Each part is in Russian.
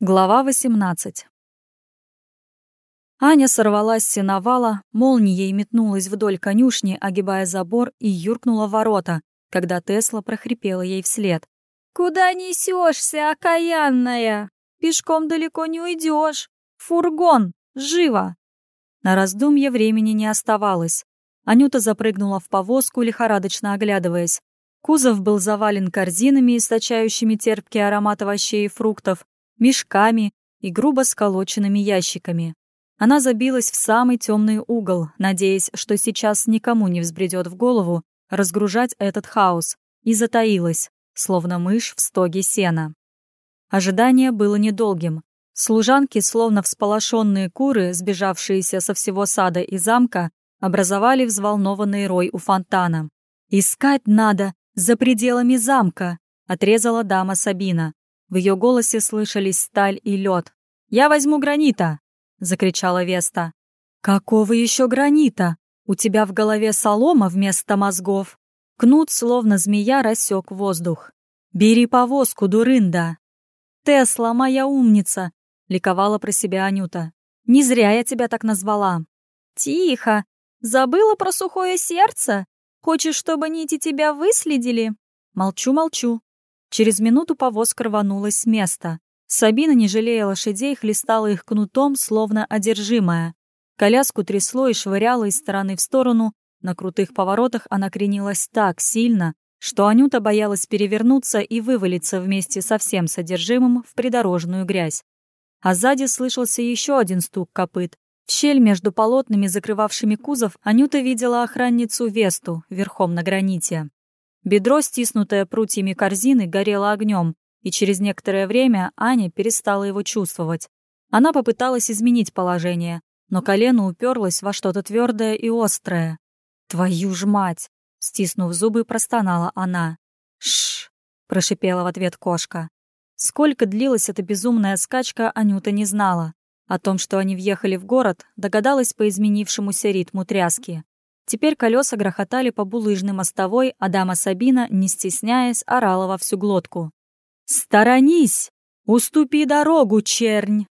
Глава 18 Аня сорвалась с сеновала, молнией метнулась вдоль конюшни, огибая забор, и юркнула в ворота, когда Тесла прохрипела ей вслед. «Куда несешься, окаянная? Пешком далеко не уйдешь. Фургон! Живо!» На раздумье времени не оставалось. Анюта запрыгнула в повозку, лихорадочно оглядываясь. Кузов был завален корзинами, источающими терпкий аромат овощей и фруктов, мешками и грубо сколоченными ящиками. Она забилась в самый темный угол, надеясь, что сейчас никому не взбредет в голову разгружать этот хаос, и затаилась, словно мышь в стоге сена. Ожидание было недолгим. Служанки, словно всполошенные куры, сбежавшиеся со всего сада и замка, образовали взволнованный рой у фонтана. «Искать надо за пределами замка!» — отрезала дама Сабина. В ее голосе слышались сталь и лед. «Я возьму гранита!» — закричала Веста. «Какого еще гранита? У тебя в голове солома вместо мозгов!» Кнут, словно змея, рассек воздух. «Бери повозку, дурында!» «Тесла, моя умница!» — ликовала про себя Анюта. «Не зря я тебя так назвала!» «Тихо! Забыла про сухое сердце? Хочешь, чтобы нити тебя выследили?» «Молчу, молчу!» Через минуту повозка рванулась с места. Сабина, не жалея лошадей, хлестала их кнутом, словно одержимая. Коляску трясло и швыряло из стороны в сторону. На крутых поворотах она кренилась так сильно, что Анюта боялась перевернуться и вывалиться вместе со всем содержимым в придорожную грязь. А сзади слышался еще один стук копыт. В щель между полотнами, закрывавшими кузов, Анюта видела охранницу Весту верхом на граните. Бедро, стиснутое прутьями корзины, горело огнем, и через некоторое время Аня перестала его чувствовать. Она попыталась изменить положение, но колено уперлось во что-то твердое и острое. «Твою ж мать!» — стиснув зубы, простонала она. «Шш!» — прошипела в ответ кошка. Сколько длилась эта безумная скачка, Анюта не знала. О том, что они въехали в город, догадалась по изменившемуся ритму тряски. Теперь колеса грохотали по булыжной мостовой, а дама Сабина, не стесняясь, орала во всю глотку. «Сторонись! Уступи дорогу, чернь!»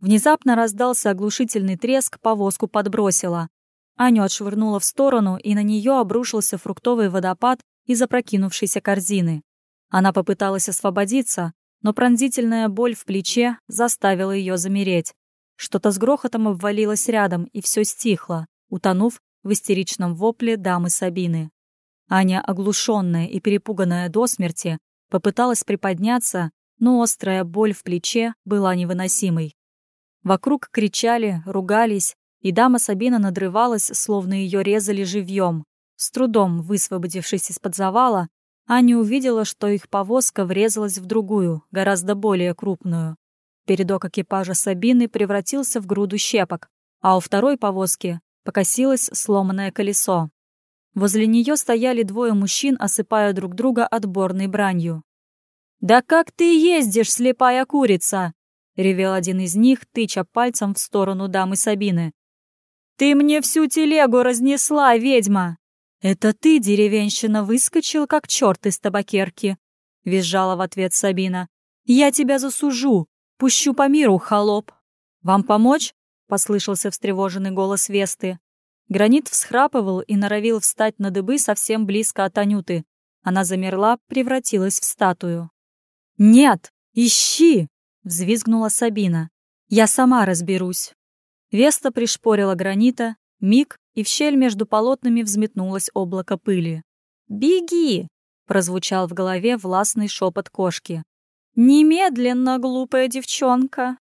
Внезапно раздался оглушительный треск, повозку подбросила. Аню отшвырнула в сторону, и на нее обрушился фруктовый водопад из опрокинувшейся корзины. Она попыталась освободиться, но пронзительная боль в плече заставила ее замереть. Что-то с грохотом обвалилось рядом, и все стихло, утонув в истеричном вопле дамы Сабины. Аня, оглушенная и перепуганная до смерти, попыталась приподняться, но острая боль в плече была невыносимой. Вокруг кричали, ругались, и дама Сабина надрывалась, словно ее резали живьем. С трудом высвободившись из-под завала, Аня увидела, что их повозка врезалась в другую, гораздо более крупную. Передок экипажа Сабины превратился в груду щепок, а у второй повозки Покосилось сломанное колесо. Возле нее стояли двое мужчин, осыпая друг друга отборной бранью. «Да как ты ездишь, слепая курица!» — ревел один из них, тыча пальцем в сторону дамы Сабины. «Ты мне всю телегу разнесла, ведьма!» «Это ты, деревенщина, выскочил, как черт из табакерки!» — визжала в ответ Сабина. «Я тебя засужу! Пущу по миру, холоп! Вам помочь?» — послышался встревоженный голос Весты. Гранит всхрапывал и норовил встать на дыбы совсем близко от Анюты. Она замерла, превратилась в статую. «Нет! Ищи!» — взвизгнула Сабина. «Я сама разберусь». Веста пришпорила гранита, миг, и в щель между полотнами взметнулось облако пыли. «Беги!» — прозвучал в голове властный шепот кошки. «Немедленно, глупая девчонка!»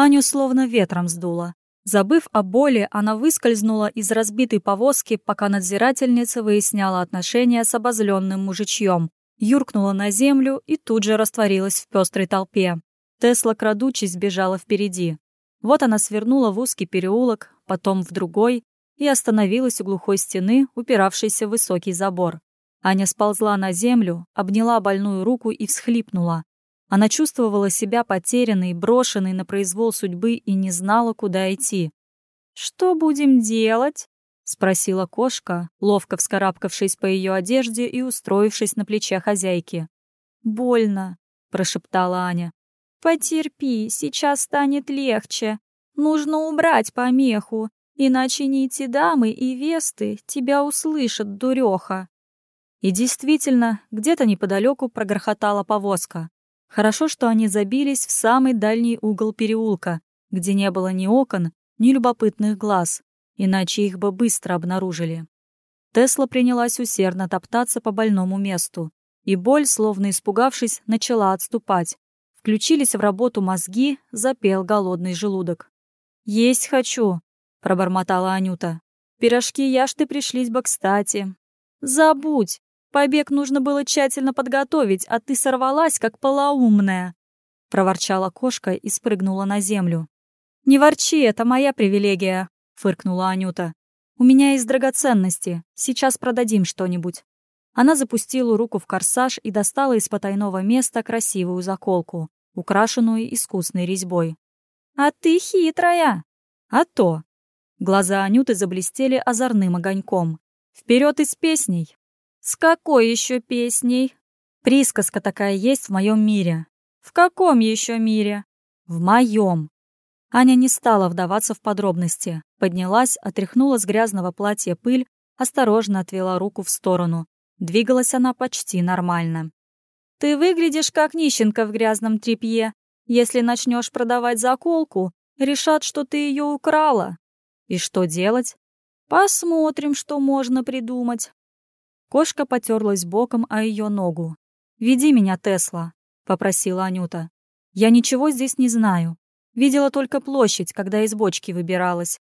Аню словно ветром сдуло. Забыв о боли, она выскользнула из разбитой повозки, пока надзирательница выясняла отношения с обозленным мужичьем, юркнула на землю и тут же растворилась в пестрой толпе. Тесла, крадучись, бежала впереди. Вот она свернула в узкий переулок, потом в другой, и остановилась у глухой стены, упиравшейся в высокий забор. Аня сползла на землю, обняла больную руку и всхлипнула. Она чувствовала себя потерянной, брошенной на произвол судьбы и не знала, куда идти. «Что будем делать?» — спросила кошка, ловко вскарабкавшись по ее одежде и устроившись на плече хозяйки. «Больно», — прошептала Аня. «Потерпи, сейчас станет легче. Нужно убрать помеху, иначе нити дамы и весты тебя услышат, дуреха». И действительно, где-то неподалеку прогрохотала повозка. Хорошо, что они забились в самый дальний угол переулка, где не было ни окон, ни любопытных глаз, иначе их бы быстро обнаружили. Тесла принялась усердно топтаться по больному месту, и боль, словно испугавшись, начала отступать. Включились в работу мозги, запел голодный желудок. «Есть хочу», — пробормотала Анюта. «Пирожки яшты пришлись бы кстати». «Забудь! Побег нужно было тщательно подготовить, а ты сорвалась, как полоумная!» — проворчала кошка и спрыгнула на землю. «Не ворчи, это моя привилегия», — фыркнула Анюта. «У меня есть драгоценности. Сейчас продадим что-нибудь». Она запустила руку в корсаж и достала из потайного места красивую заколку, украшенную искусной резьбой. «А ты хитрая!» «А то!» Глаза Анюты заблестели озорным огоньком. «Вперед из песней!» «С какой еще песней?» «Присказка такая есть в моем мире». «В каком еще мире?» «В моем!» Аня не стала вдаваться в подробности. Поднялась, отряхнула с грязного платья пыль, осторожно отвела руку в сторону. Двигалась она почти нормально. «Ты выглядишь как нищенка в грязном тряпье. Если начнешь продавать заколку, решат, что ты ее украла. И что делать? Посмотрим, что можно придумать». Кошка потерлась боком о ее ногу. «Веди меня, Тесла», — попросила Анюта. «Я ничего здесь не знаю. Видела только площадь, когда из бочки выбиралась.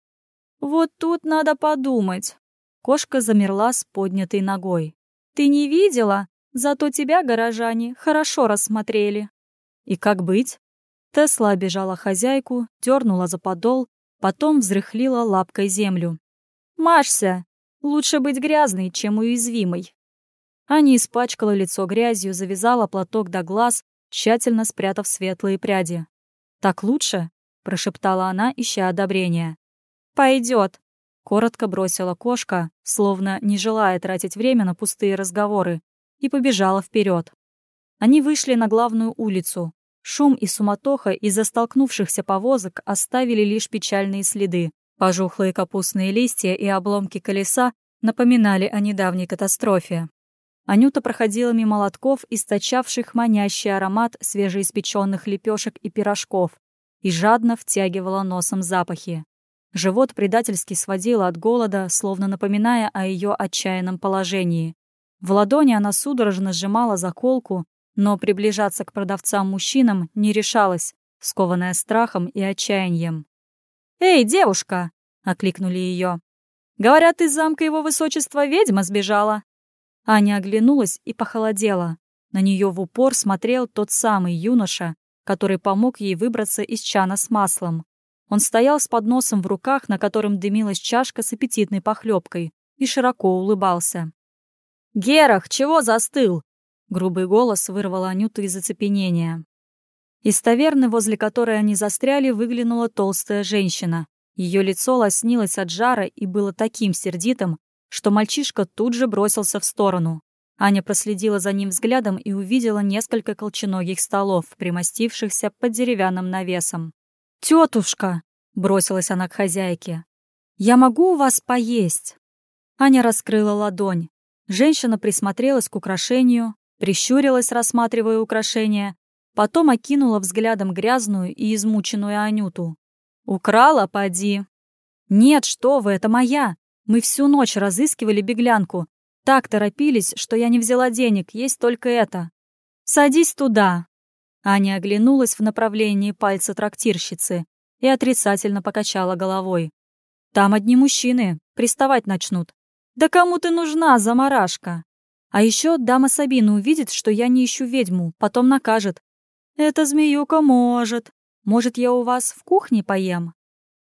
Вот тут надо подумать. Кошка замерла с поднятой ногой. Ты не видела? Зато тебя, горожане, хорошо рассмотрели. И как быть? Тесла обижала хозяйку, дернула за подол, потом взрыхлила лапкой землю. «Машься! Лучше быть грязной, чем уязвимой!» Аня испачкала лицо грязью, завязала платок до глаз, тщательно спрятав светлые пряди. «Так лучше?» — прошептала она, ища одобрения. «Пойдет», — коротко бросила кошка, словно не желая тратить время на пустые разговоры, и побежала вперед. Они вышли на главную улицу. Шум и суматоха из-за столкнувшихся повозок оставили лишь печальные следы. Пожухлые капустные листья и обломки колеса напоминали о недавней катастрофе. Анюта проходила мимо лотков, источавших манящий аромат свежеиспеченных лепешек и пирожков, и жадно втягивала носом запахи. Живот предательски сводила от голода, словно напоминая о ее отчаянном положении. В ладони она судорожно сжимала заколку, но приближаться к продавцам-мужчинам не решалась, скованная страхом и отчаянием. «Эй, девушка!» — окликнули ее. «Говорят, из замка его высочества ведьма сбежала». Аня оглянулась и похолодела. На нее в упор смотрел тот самый юноша, который помог ей выбраться из чана с маслом. Он стоял с подносом в руках, на котором дымилась чашка с аппетитной похлебкой, и широко улыбался. «Герах, чего застыл?» Грубый голос вырвал Анюту из оцепенения. Из таверны, возле которой они застряли, выглянула толстая женщина. Ее лицо лоснилось от жара и было таким сердитым, что мальчишка тут же бросился в сторону. Аня проследила за ним взглядом и увидела несколько колченогих столов, примостившихся под деревянным навесом. «Тетушка!» — бросилась она к хозяйке. «Я могу у вас поесть?» Аня раскрыла ладонь. Женщина присмотрелась к украшению, прищурилась, рассматривая украшение, потом окинула взглядом грязную и измученную Анюту. «Украла, поди!» «Нет, что вы, это моя!» Мы всю ночь разыскивали беглянку. Так торопились, что я не взяла денег, есть только это. Садись туда. Аня оглянулась в направлении пальца трактирщицы и отрицательно покачала головой. Там одни мужчины, приставать начнут. Да кому ты нужна, заморашка? А еще дама Сабина увидит, что я не ищу ведьму, потом накажет. Эта змеюка может. Может, я у вас в кухне поем?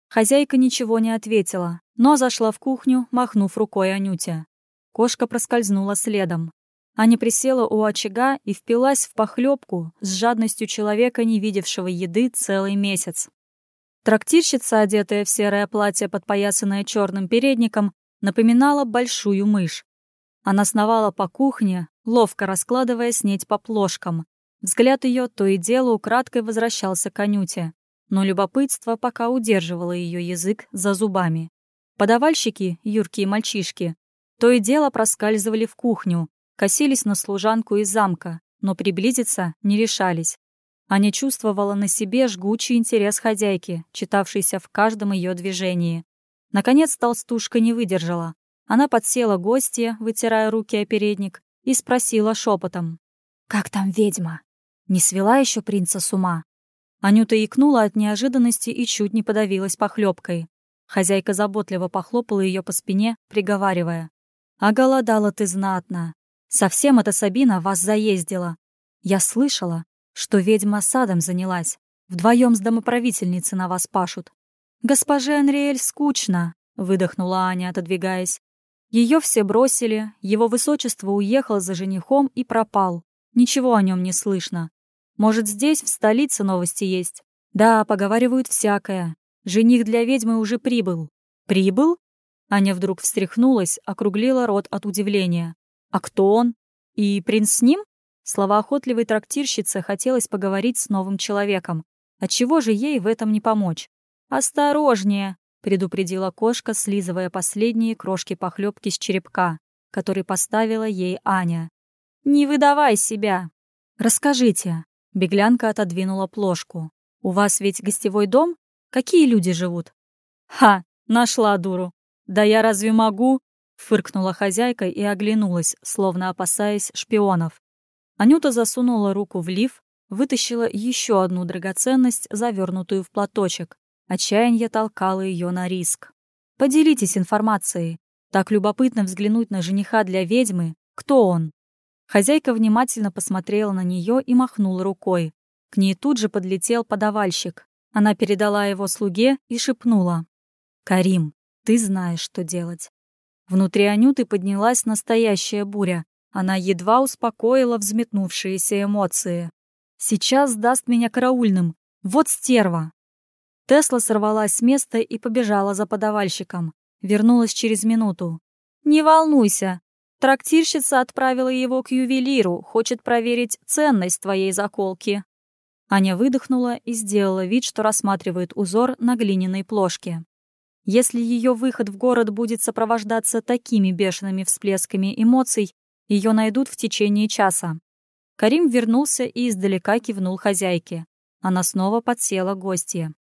Хозяйка ничего не ответила, но зашла в кухню, махнув рукой Анюте. Кошка проскользнула следом. Аня присела у очага и впилась в похлебку с жадностью человека, не видевшего еды целый месяц. Трактирщица, одетая в серое платье, подпоясанное черным передником, напоминала большую мышь. Она сновала по кухне, ловко раскладывая снеть по плошкам, Взгляд ее то и дело украдкой возвращался к Анюте, но любопытство пока удерживало ее язык за зубами. Подавальщики, юркие мальчишки, то и дело проскальзывали в кухню, косились на служанку из замка, но приблизиться не решались. Аня чувствовала на себе жгучий интерес хозяйки, читавшийся в каждом ее движении. Наконец толстушка не выдержала. Она подсела гостья, вытирая руки о передник, и спросила шепотом. «Как там ведьма? Не свела еще принца с ума?» Анюта икнула от неожиданности и чуть не подавилась похлебкой. Хозяйка заботливо похлопала ее по спине, приговаривая. «А голодала ты знатно. Совсем эта Сабина вас заездила. Я слышала, что ведьма садом занялась. Вдвоем с домоправительницей на вас пашут. «Госпоже Анриэль скучно», — выдохнула Аня, отодвигаясь. Ее все бросили, его высочество уехал за женихом и пропал. Ничего о нем не слышно. Может, здесь, в столице, новости есть? Да, поговаривают всякое. Жених для ведьмы уже прибыл. Прибыл? Аня вдруг встряхнулась, округлила рот от удивления. А кто он? И принц с ним? Словоохотливой трактирщице хотелось поговорить с новым человеком. Отчего же ей в этом не помочь? «Осторожнее!» — предупредила кошка, слизывая последние крошки похлебки с черепка, который поставила ей Аня. «Не выдавай себя!» «Расскажите!» — беглянка отодвинула плошку. «У вас ведь гостевой дом? Какие люди живут?» «Ха! Нашла дуру! Да я разве могу?» — фыркнула хозяйка и оглянулась, словно опасаясь шпионов. Анюта засунула руку в лиф, вытащила еще одну драгоценность, завернутую в платочек. Отчаяние толкало ее на риск. «Поделитесь информацией. Так любопытно взглянуть на жениха для ведьмы. Кто он?» Хозяйка внимательно посмотрела на нее и махнула рукой. К ней тут же подлетел подавальщик. Она передала его слуге и шепнула. «Карим, ты знаешь, что делать». Внутри Анюты поднялась настоящая буря. Она едва успокоила взметнувшиеся эмоции. «Сейчас даст меня караульным. Вот стерва!» Тесла сорвалась с места и побежала за подавальщиком. Вернулась через минуту. «Не волнуйся. Трактирщица отправила его к ювелиру, хочет проверить ценность твоей заколки». Аня выдохнула и сделала вид, что рассматривает узор на глиняной плошке. Если ее выход в город будет сопровождаться такими бешеными всплесками эмоций, ее найдут в течение часа. Карим вернулся и издалека кивнул хозяйке. Она снова подсела гостье.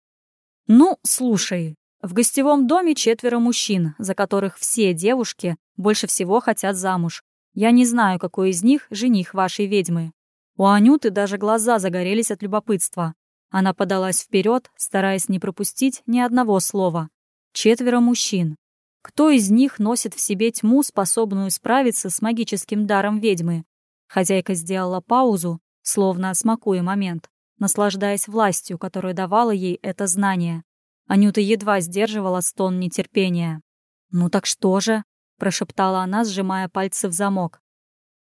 «Ну, слушай, в гостевом доме четверо мужчин, за которых все девушки больше всего хотят замуж. Я не знаю, какой из них жених вашей ведьмы». У Анюты даже глаза загорелись от любопытства. Она подалась вперед, стараясь не пропустить ни одного слова. Четверо мужчин. Кто из них носит в себе тьму, способную справиться с магическим даром ведьмы? Хозяйка сделала паузу, словно смакуя момент, наслаждаясь властью, которую давало ей это знание. Анюта едва сдерживала стон нетерпения. «Ну так что же?» — прошептала она, сжимая пальцы в замок.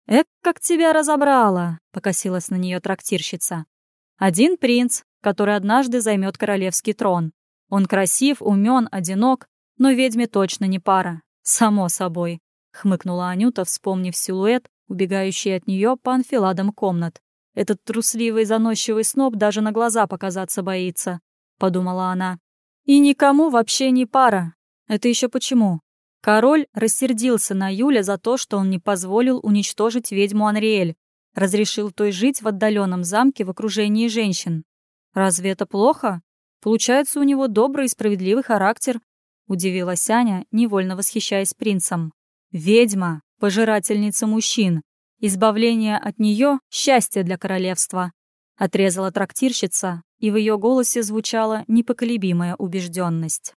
«Эк, как тебя разобрала!» — покосилась на нее трактирщица. «Один принц, который однажды займет королевский трон. Он красив, умен, одинок, но ведьме точно не пара. Само собой, хмыкнула Анюта, вспомнив силуэт, убегающий от нее по анфиладам комнат. Этот трусливый заносчивый сноб даже на глаза показаться боится, подумала она. И никому вообще не пара. Это еще почему? Король рассердился на Юля за то, что он не позволил уничтожить ведьму Анриэль, разрешил той жить в отдаленном замке в окружении женщин. Разве это плохо? Получается, у него добрый и справедливый характер, Удивилась Аня, невольно восхищаясь принцем. «Ведьма, пожирательница мужчин. Избавление от нее — счастье для королевства», — отрезала трактирщица, и в ее голосе звучала непоколебимая убежденность.